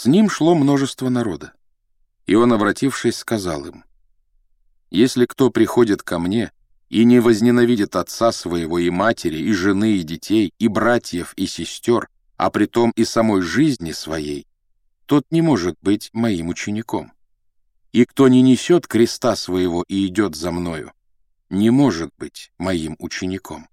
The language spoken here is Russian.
С ним шло множество народа. И он, обратившись, сказал им, «Если кто приходит ко мне и не возненавидит отца своего и матери, и жены, и детей, и братьев, и сестер, а притом и самой жизни своей, тот не может быть моим учеником. И кто не несет креста своего и идет за мною, не может быть моим учеником».